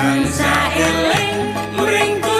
tansah eling mring